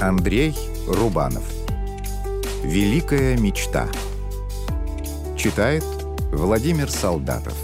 Андрей Рубанов. «Великая мечта» Читает Владимир Солдатов.